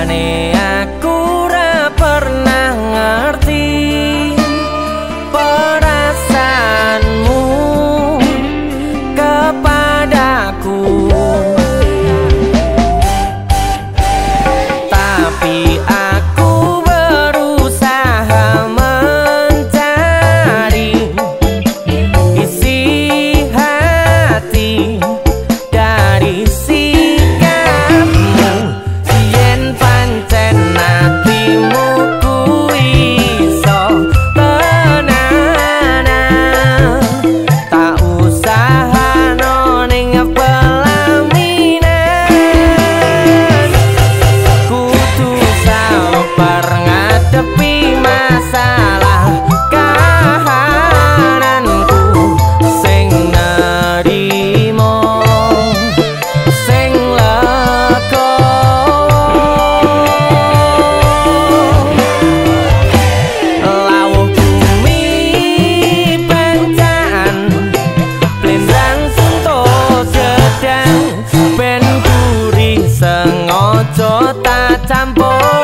Rupane aku ra pernah ngerti Perasaanmu Kepadaku. tumble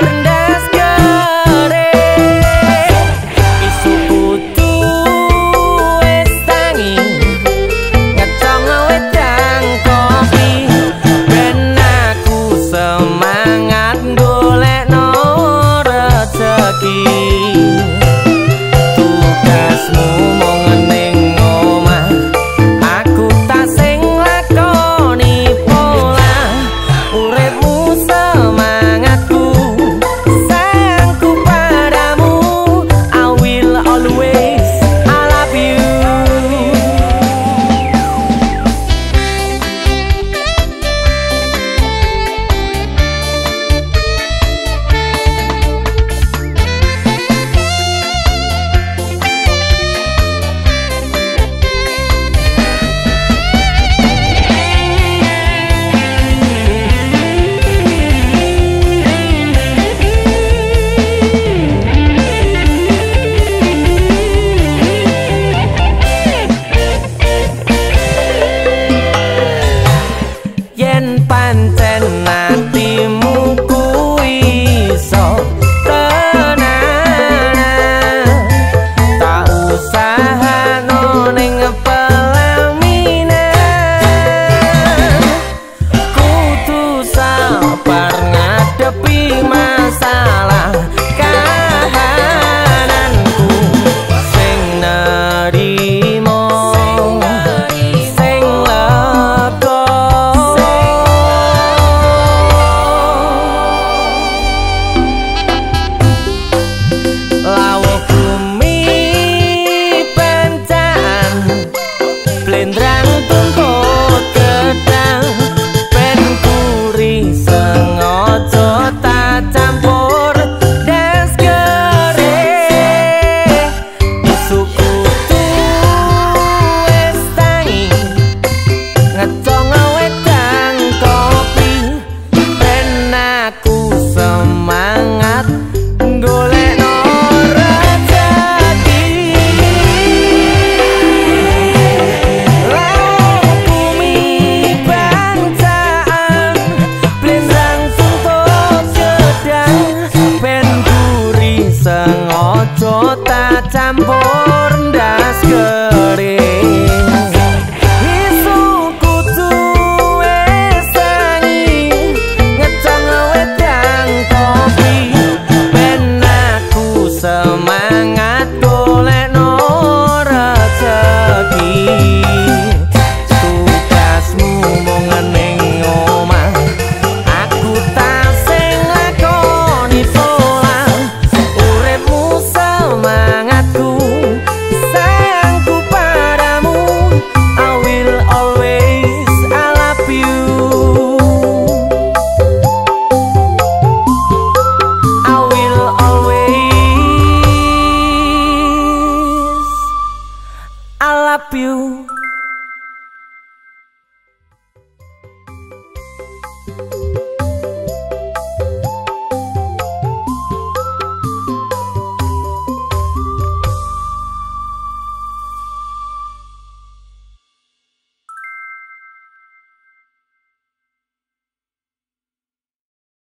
Rambo.